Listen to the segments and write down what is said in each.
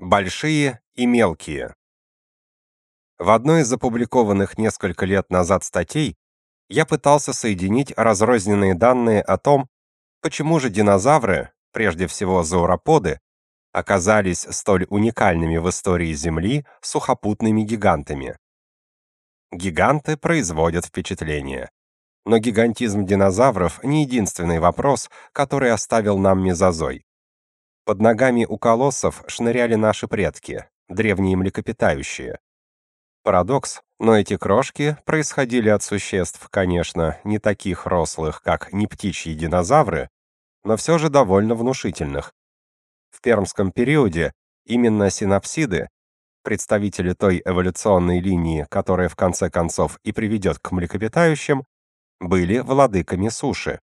Большие и мелкие. В одной из опубликованных несколько лет назад статей я пытался соединить разрозненные данные о том, почему же динозавры, прежде всего зоороподы, оказались столь уникальными в истории Земли сухопутными гигантами. Гиганты производят впечатление. Но гигантизм динозавров не единственный вопрос, который оставил нам мезозой. Под ногами у колоссов шныряли наши предки, древние млекопитающие. Парадокс, но эти крошки происходили от существ, конечно, не таких рослых, как не птичьи динозавры, но все же довольно внушительных. В пермском периоде именно синапсиды, представители той эволюционной линии, которая в конце концов и приведет к млекопитающим, были владыками суши.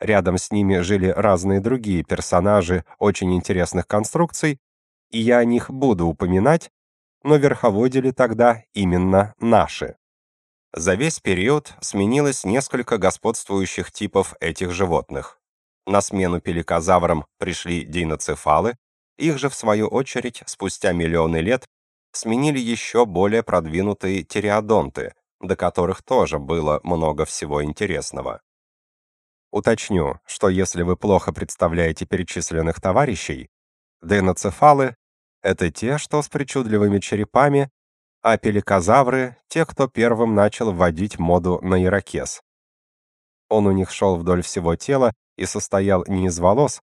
Рядом с ними жили разные другие персонажи очень интересных конструкций, и я о них буду упоминать, но верховодили тогда именно наши. За весь период сменилось несколько господствующих типов этих животных. На смену пеликозаврам пришли диноцефалы, их же в свою очередь спустя миллионы лет сменили еще более продвинутые тиреодонты, до которых тоже было много всего интересного. Уточню, что если вы плохо представляете перечисленных товарищей, деноцефалы — это те, что с причудливыми черепами, а пеликозавры — те, кто первым начал вводить моду на ирокез. Он у них шел вдоль всего тела и состоял не из волос,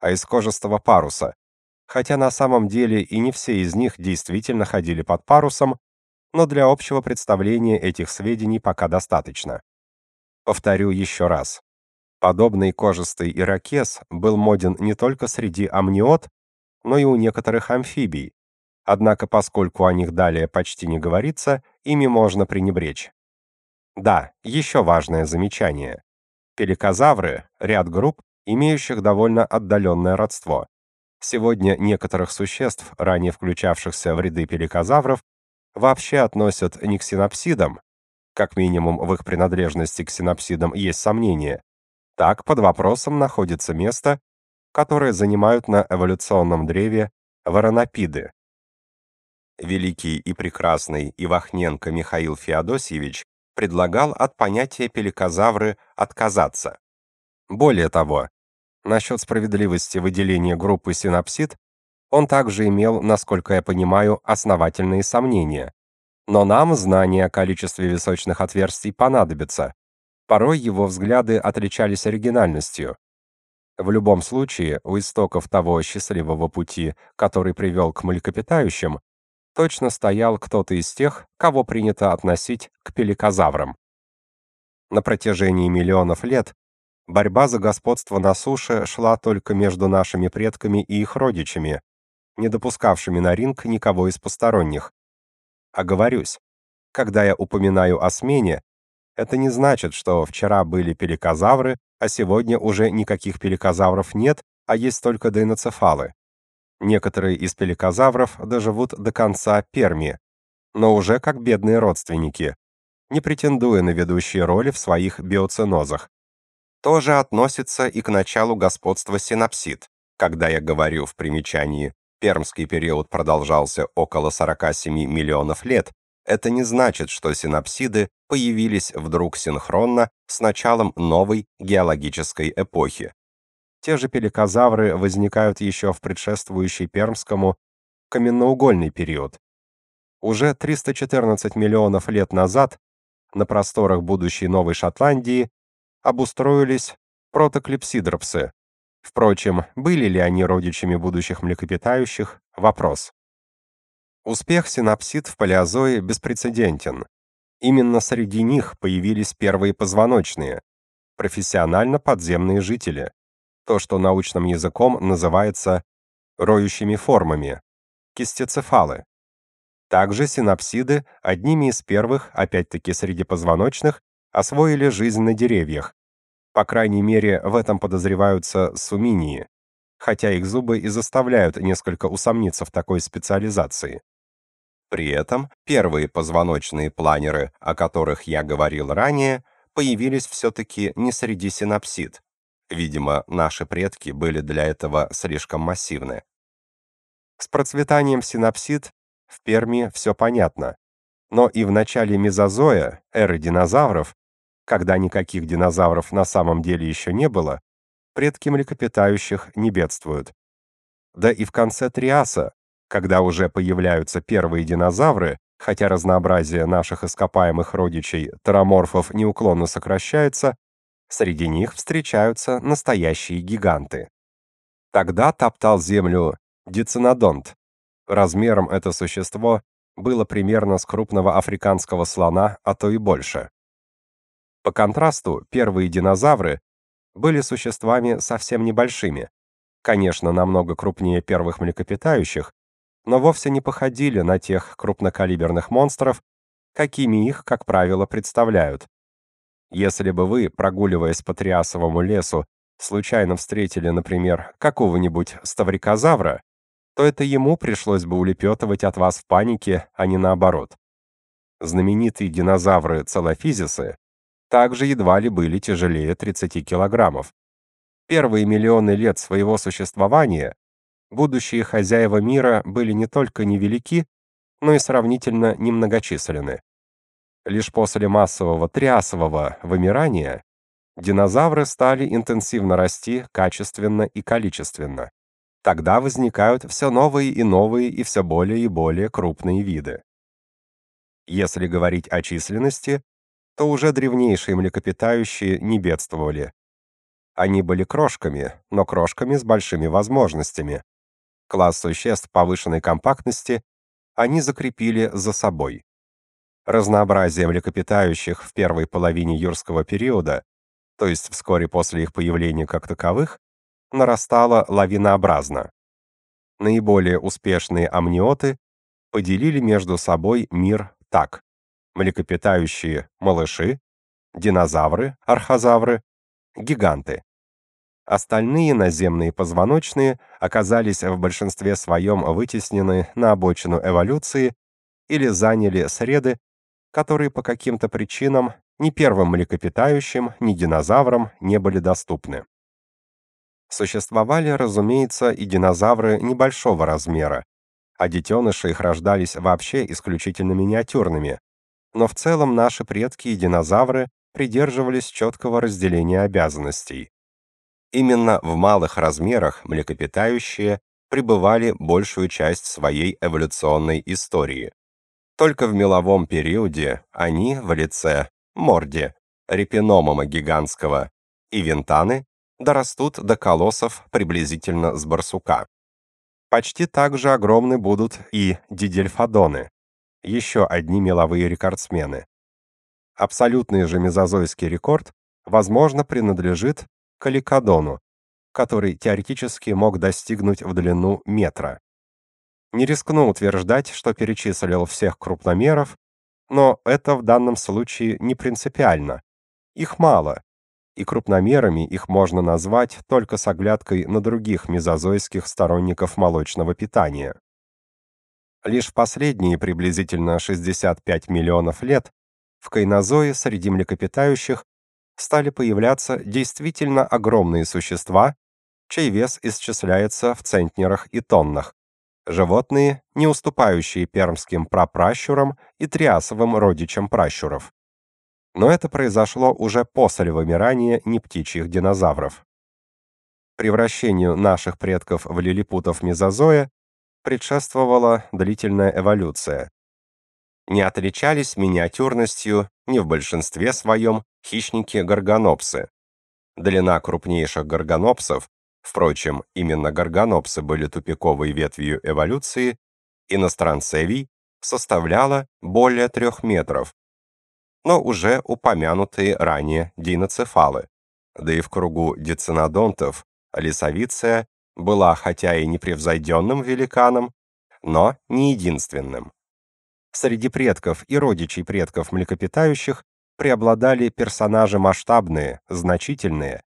а из кожистого паруса, хотя на самом деле и не все из них действительно ходили под парусом, но для общего представления этих сведений пока достаточно. Повторю еще раз. Подобный кожистый ирокез был моден не только среди амниот, но и у некоторых амфибий. Однако, поскольку о них далее почти не говорится, ими можно пренебречь. Да, еще важное замечание. Пеликозавры — ряд групп, имеющих довольно отдаленное родство. Сегодня некоторых существ, ранее включавшихся в ряды пеликозавров, вообще относят не к синапсидам, как минимум в их принадлежности к синапсидам есть сомнения, так под вопросом находится место, которое занимают на эволюционном древе воронопиды. Великий и прекрасный Ивахненко Михаил Феодосьевич предлагал от понятия пеликозавры отказаться. Более того, насчет справедливости выделения группы синапсид он также имел, насколько я понимаю, основательные сомнения. Но нам знание о количестве височных отверстий понадобится, Порой его взгляды отличались оригинальностью. В любом случае, у истоков того счастливого пути, который привел к млекопитающим, точно стоял кто-то из тех, кого принято относить к пеликозаврам. На протяжении миллионов лет борьба за господство на суше шла только между нашими предками и их родичами, не допускавшими на ринг никого из посторонних. Оговорюсь, когда я упоминаю о смене, это не значит, что вчера были пеликозавры, а сегодня уже никаких пеликозавров нет, а есть только дейноцефалы. Некоторые из пеликозавров доживут до конца Перми, но уже как бедные родственники, не претендуя на ведущие роли в своих биоценозах. То же относится и к началу господства синапсид. Когда я говорю в примечании «пермский период продолжался около 47 миллионов лет», это не значит, что синапсиды появились вдруг синхронно с началом новой геологической эпохи. Те же пеликозавры возникают еще в предшествующий Пермскому каменноугольный период. Уже 314 миллионов лет назад на просторах будущей Новой Шотландии обустроились протоклипсидропсы. Впрочем, были ли они родичами будущих млекопитающих – вопрос. Успех синапсид в палеозое беспрецедентен. Именно среди них появились первые позвоночные, профессионально подземные жители, то, что научным языком называется роющими формами, кистецефалы. Также синапсиды одними из первых, опять-таки среди позвоночных, освоили жизнь на деревьях. По крайней мере, в этом подозреваются суминии, хотя их зубы и заставляют несколько усомниться в такой специализации. При этом первые позвоночные планеры, о которых я говорил ранее, появились все-таки не среди синапсид. Видимо, наши предки были для этого слишком массивны. С процветанием синапсид в Перми все понятно. Но и в начале мезозоя, эры динозавров, когда никаких динозавров на самом деле еще не было, предки млекопитающих не бедствуют. Да и в конце Триаса, когда уже появляются первые динозавры, хотя разнообразие наших ископаемых родичей тероморфов неуклонно сокращается, среди них встречаются настоящие гиганты. Тогда топтал землю дицинодонт. Размером это существо было примерно с крупного африканского слона, а то и больше. По контрасту, первые динозавры были существами совсем небольшими, конечно, намного крупнее первых млекопитающих, но вовсе не походили на тех крупнокалиберных монстров, какими их, как правило, представляют. Если бы вы, прогуливаясь по Триасовому лесу, случайно встретили, например, какого-нибудь ставрикозавра, то это ему пришлось бы улепетывать от вас в панике, а не наоборот. Знаменитые динозавры-целофизисы также едва ли были тяжелее 30 килограммов. Первые миллионы лет своего существования будущие хозяева мира были не только невелики, но и сравнительно немногочисленны. Лишь после массового триасового вымирания динозавры стали интенсивно расти качественно и количественно. Тогда возникают все новые и новые и все более и более крупные виды. Если говорить о численности, то уже древнейшие млекопитающие не бедствовали. Они были крошками, но крошками с большими возможностями. Класс существ повышенной компактности они закрепили за собой. Разнообразие млекопитающих в первой половине юрского периода, то есть вскоре после их появления как таковых, нарастало лавинообразно. Наиболее успешные амниоты поделили между собой мир так: млекопитающие малыши, динозавры, архозавры, гиганты. Остальные наземные позвоночные оказались в большинстве своем вытеснены на обочину эволюции или заняли среды, которые по каким-то причинам ни первым млекопитающим, ни динозаврам не были доступны. Существовали, разумеется, и динозавры небольшого размера, а детеныши их рождались вообще исключительно миниатюрными. Но в целом наши предки и динозавры придерживались четкого разделения обязанностей. Именно в малых размерах млекопитающие пребывали большую часть своей эволюционной истории. Только в меловом периоде они в лице морде, репиномома гигантского и винтаны дорастут до колоссов приблизительно с барсука. Почти так же огромны будут и дидельфодоны, еще одни меловые рекордсмены. Абсолютный же мезозойский рекорд, возможно, принадлежит каликодону, который теоретически мог достигнуть в длину метра. Не рискну утверждать, что перечислил всех крупномеров, но это в данном случае не принципиально. Их мало, и крупномерами их можно назвать только с оглядкой на других мезозойских сторонников молочного питания. Лишь в последние приблизительно 65 миллионов лет в кайнозое среди млекопитающих стали появляться действительно огромные существа, чей вес исчисляется в центнерах и тоннах. Животные, не уступающие пермским прапращурам и триасовым родичам пращуров. Но это произошло уже после вымирания нептичьих динозавров. Превращению наших предков в лилипутов мезозоя предшествовала длительная эволюция не отличались миниатюрностью ни в большинстве своем хищники-горгонопсы. Длина крупнейших горгонопсов, впрочем, именно горгонопсы были тупиковой ветвью эволюции, иностранцевий, составляла более трех метров. Но уже упомянутые ранее диноцефалы, да и в кругу дицинодонтов лисовиция была хотя и непревзойденным великаном, но не единственным. Среди предков и родичей предков млекопитающих преобладали персонажи масштабные, значительные,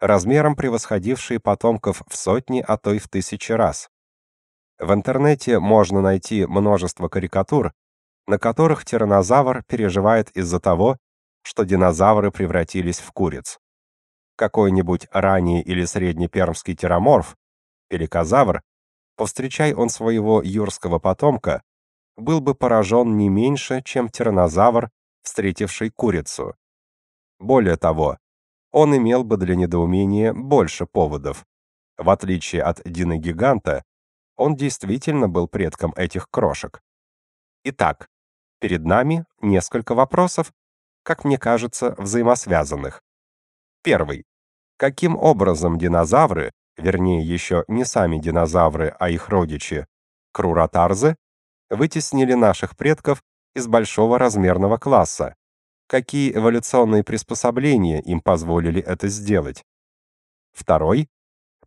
размером превосходившие потомков в сотни, а то и в тысячи раз. В интернете можно найти множество карикатур, на которых тираннозавр переживает из-за того, что динозавры превратились в куриц. Какой-нибудь ранний или среднепермский тираморф, пеликозавр, Повстречай он своего юрского потомка, был бы поражен не меньше, чем тираннозавр, встретивший курицу. Более того, он имел бы для недоумения больше поводов. В отличие от диногиганта, он действительно был предком этих крошек. Итак, перед нами несколько вопросов, как мне кажется, взаимосвязанных. Первый. Каким образом динозавры, вернее, еще не сами динозавры, а их родичи, круротарзы, вытеснили наших предков из большого размерного класса? Какие эволюционные приспособления им позволили это сделать? Второй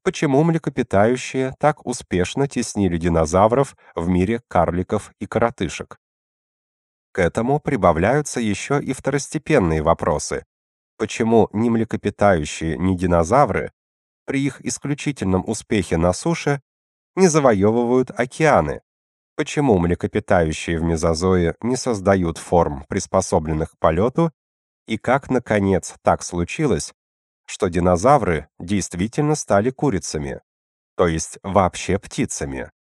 почему млекопитающие так успешно теснили динозавров в мире карликов и коротышек. К этому прибавляются еще и второстепенные вопросы. Почему ни млекопитающие, ни динозавры при их исключительном успехе на суше не завоевывают океаны? Почему млекопитающие в мезозое не создают форм, приспособленных к полету? И как, наконец, так случилось, что динозавры действительно стали курицами, то есть вообще птицами.